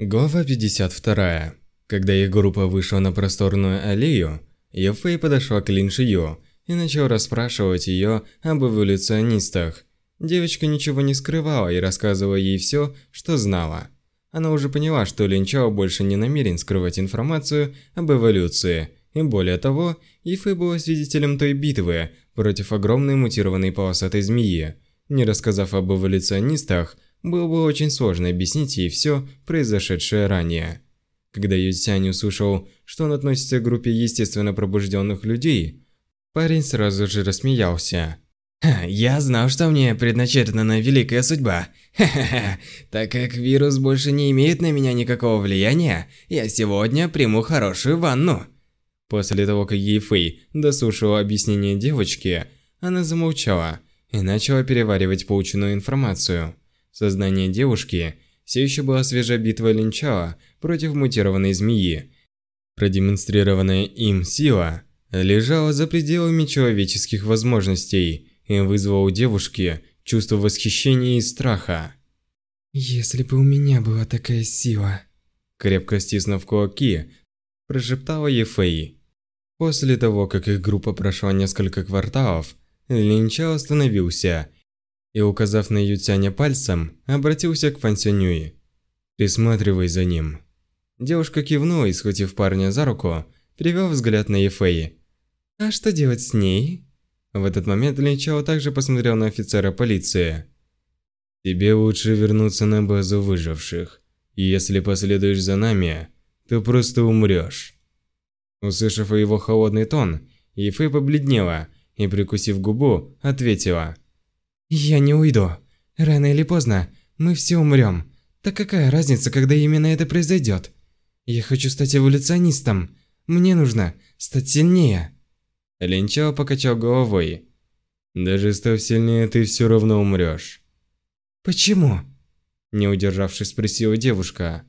Глава 52. Когда их группа вышла на просторную аллею, Юфэй подошла к Лин Шию и начал расспрашивать ее об эволюционистах. Девочка ничего не скрывала и рассказывала ей все, что знала. Она уже поняла, что Лин Чао больше не намерен скрывать информацию об эволюции, и более того, Юфэй была свидетелем той битвы против огромной мутированной полосатой змеи. Не рассказав об эволюционистах, было бы очень сложно объяснить ей все произошедшее ранее. Когда Ютянь услышал, что он относится к группе естественно пробужденных людей, парень сразу же рассмеялся. «Я знал, что мне предначертана великая судьба. Ха-ха-ха. Так как вирус больше не имеет на меня никакого влияния, я сегодня приму хорошую ванну». После того, как Ейфэй дослушала объяснение девочки, она замолчала и начала переваривать полученную информацию. В сознании девушки все еще была свежая битва Линчао против мутированной змеи. Продемонстрированная им сила лежала за пределами человеческих возможностей и вызвала у девушки чувство восхищения и страха. «Если бы у меня была такая сила...» Крепко стиснув кулаки, прошептала Ефэй. После того, как их группа прошла несколько кварталов, Линчао остановился и, указав на Ютяня пальцем, обратился к Фан Сюнюи. «Присматривай за ним». Девушка кивнула и, схватив парня за руку, перевел взгляд на Ефеи. «А что делать с ней?» В этот момент Линчао также посмотрел на офицера полиции. «Тебе лучше вернуться на базу выживших. Если последуешь за нами, то просто умрешь». Услышав его холодный тон, Ефей побледнела и, прикусив губу, ответила – «Я не уйду. Рано или поздно мы все умрем. Так какая разница, когда именно это произойдет? Я хочу стать эволюционистом. Мне нужно стать сильнее». Линчао покачал головой. «Даже став сильнее, ты все равно умрешь». «Почему?» Не удержавшись, спросила девушка.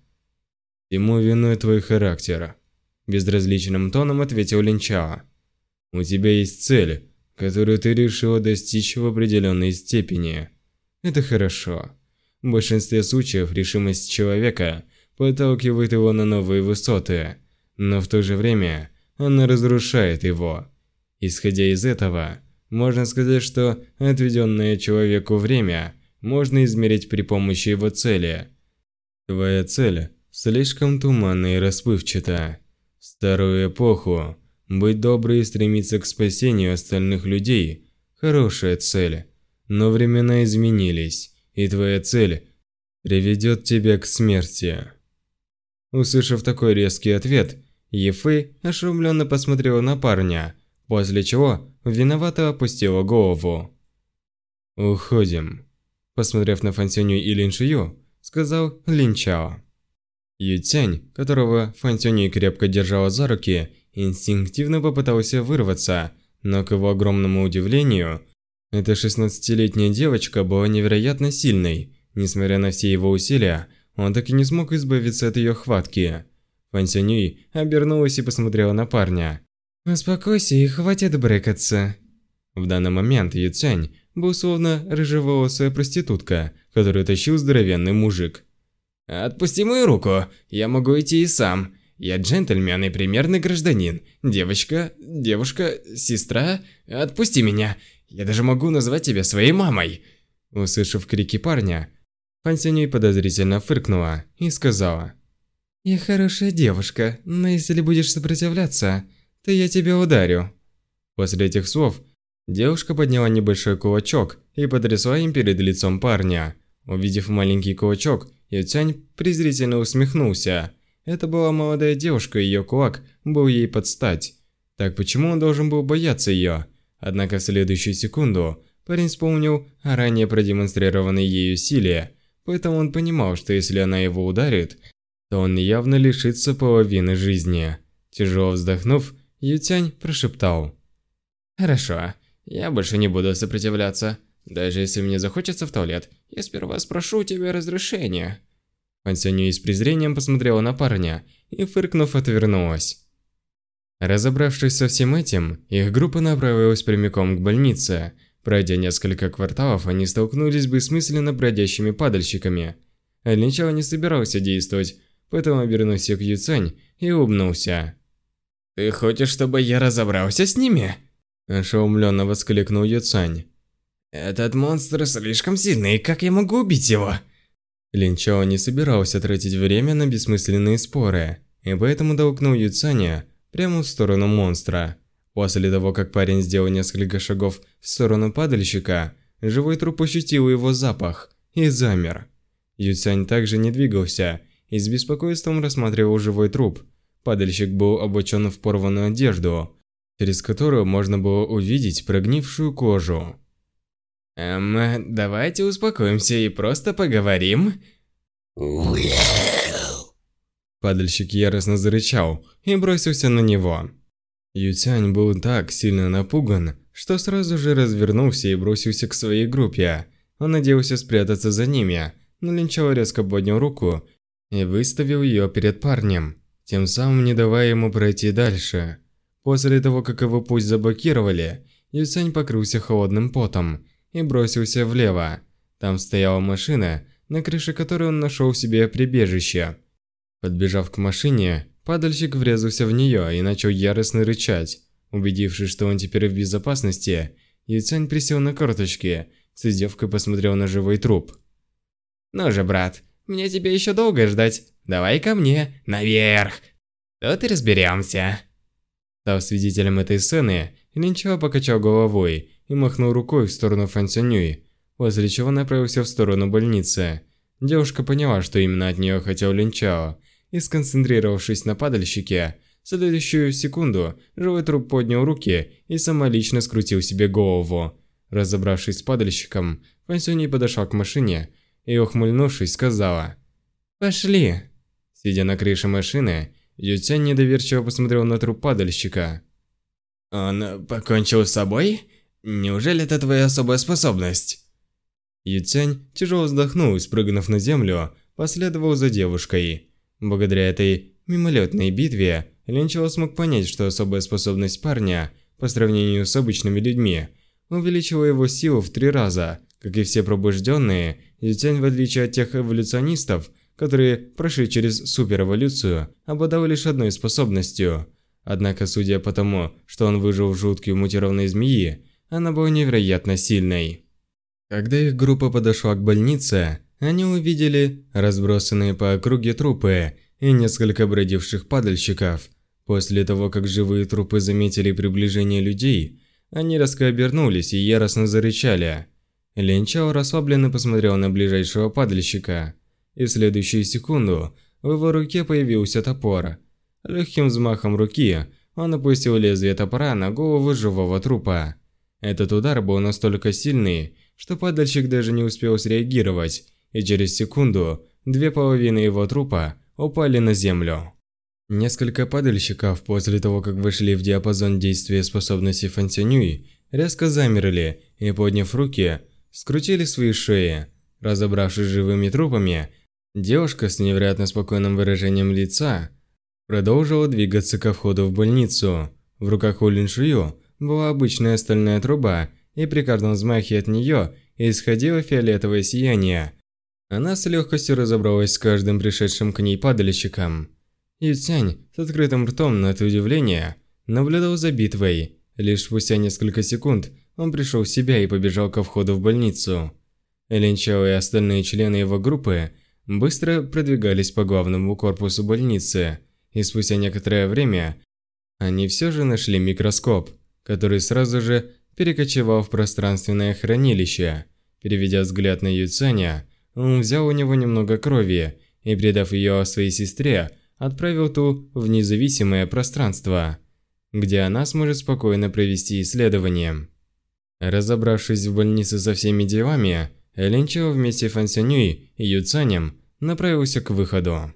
«Ему виной твой характер», – безразличным тоном ответил Линчао. «У тебя есть цель, которую ты решила достичь в определенной степени. Это хорошо. В большинстве случаев решимость человека подталкивает его на новые высоты, но в то же время она разрушает его. Исходя из этого, можно сказать, что отведенное человеку время можно измерить при помощи его цели. Твоя цель слишком туманна и расплывчата. Старую эпоху быть доброй и стремиться к спасению остальных людей – хорошая цель. Но времена изменились, и твоя цель приведет тебя к смерти. Услышав такой резкий ответ, Ефэй ошеломленно посмотрела на парня, после чего виновато опустила голову. «Уходим», – посмотрев на Фансюню и Линшию, сказал Линчао. Ютянь, которого Фансюню крепко держала за руки инстинктивно попытался вырваться, но к его огромному удивлению, эта 16-летняя девочка была невероятно сильной. Несмотря на все его усилия, он так и не смог избавиться от ее хватки. Фан Сянюй обернулась и посмотрела на парня. «Успокойся и хватит брыкаться». В данный момент Ю Цянь был словно рыжеволосая проститутка, которую тащил здоровенный мужик. «Отпусти мою руку, я могу идти и сам. Я джентльмен и примерный гражданин. Девочка, девушка, сестра, отпусти меня. Я даже могу назвать тебя своей мамой. Услышав крики парня, Фансинюй подозрительно фыркнула и сказала. «Я хорошая девушка, но если будешь сопротивляться, то я тебя ударю». После этих слов, девушка подняла небольшой кулачок и потрясла им перед лицом парня. Увидев маленький кулачок, Ютянь презрительно усмехнулся. Это была молодая девушка, ее кулак был ей под стать. Так почему он должен был бояться ее? Однако в следующую секунду парень вспомнил о ранее продемонстрированной ею силе, поэтому он понимал, что если она его ударит, то он явно лишится половины жизни. Тяжело вздохнув, Ютянь прошептал. «Хорошо, я больше не буду сопротивляться. Даже если мне захочется в туалет, я сперва спрошу у тебя разрешения». Ансяню с презрением посмотрела на парня и, фыркнув, отвернулась. Разобравшись со всем этим, их группа направилась прямиком к больнице. Пройдя несколько кварталов, они столкнулись с бессмысленно бродящими падальщиками. Линчао не собирался действовать потом обернулся к Юцань и улыбнулся. «Ты хочешь, чтобы я разобрался с ними?» Ошеломленно воскликнул Юцань. «Этот монстр слишком сильный, как я могу убить его?» Линчао не собирался тратить время на бессмысленные споры, и поэтому толкнул Юцаня прямо в сторону монстра. После того, как парень сделал несколько шагов в сторону падальщика, живой труп ощутил его запах и замер. Юцань также не двигался и с беспокойством рассматривал живой труп. Падальщик был облачен в порванную одежду, через которую можно было увидеть прогнившую кожу. Эм, давайте успокоимся и просто поговорим. Падальщик яростно зарычал и бросился на него. Ютянь был так сильно напуган, что сразу же развернулся и бросился к своей группе. Он надеялся спрятаться за ними, но Линчао резко поднял руку и выставил ее перед парнем, тем самым не давая ему пройти дальше. После того, как его путь заблокировали, Юцань покрылся холодным потом и бросился влево. Там стояла машина, на крыше которой он нашел себе прибежище. Подбежав к машине, падальщик врезался в нее и начал яростно рычать. Убедившись, что он теперь в безопасности, Юцань присел на корточки, с издевкой посмотрел на живой труп. «Ну же, брат, мне тебе еще долго ждать. Давай ко мне, наверх. Тут и разберемся». Став свидетелем этой сцены, Линчао покачал головой и махнул рукой в сторону Фан Цянюй, после чего направился в сторону больницы. Девушка поняла, что именно от нее хотел Линчао, и сконцентрировавшись на падальщике, в следующую секунду живой труп поднял руки и самолично скрутил себе голову. Разобравшись с падальщиком, Фан Цянюй подошла к машине и, ухмыльнувшись, сказала «Пошли». Сидя на крыше машины, Ютянь недоверчиво посмотрел на труп падальщика. «Он покончил с собой?» Неужели это твоя особая способность? Ютянь тяжело вздохнул и, спрыгнув на землю, последовал за девушкой. Благодаря этой мимолетной битве, Линчело смог понять, что особая способность парня, по сравнению с обычными людьми, увеличила его силу в три раза. Как и все пробужденные, Ютянь, в отличие от тех эволюционистов, которые прошли через суперэволюцию, обладал лишь одной способностью. Однако, судя по тому, что он выжил в жуткой мутированной змеи, она была невероятно сильной. Когда их группа подошла к больнице, они увидели разбросанные по округе трупы и несколько бродивших падальщиков. После того, как живые трупы заметили приближение людей, они резко обернулись и яростно зарычали. Линчао расслабленно посмотрел на ближайшего падальщика, и в следующую секунду в его руке появился топор. Легким взмахом руки он опустил лезвие топора на голову живого трупа. Этот удар был настолько сильный, что падальщик даже не успел среагировать, и через секунду две половины его трупа упали на землю. Несколько падальщиков после того, как вышли в диапазон действия способности Фантянюй, резко замерли и, подняв руки, скрутили свои шеи. Разобравшись живыми трупами, девушка с невероятно спокойным выражением лица продолжила двигаться ко входу в больницу. В руках у Линшую была обычная стальная труба, и при каждом взмахе от нее исходило фиолетовое сияние. Она с легкостью разобралась с каждым пришедшим к ней падальщиком. Юцянь с открытым ртом на это удивление наблюдал за битвой. Лишь спустя несколько секунд он пришел в себя и побежал ко входу в больницу. Линчао и остальные члены его группы быстро продвигались по главному корпусу больницы, и спустя некоторое время они все же нашли микроскоп – который сразу же перекочевал в пространственное хранилище. Переведя взгляд на Юцаня, он взял у него немного крови и, передав ее своей сестре, отправил ту в независимое пространство, где она сможет спокойно провести исследование. Разобравшись в больнице со всеми делами, Линчао вместе с Фансянюй и Юцанем направился к выходу.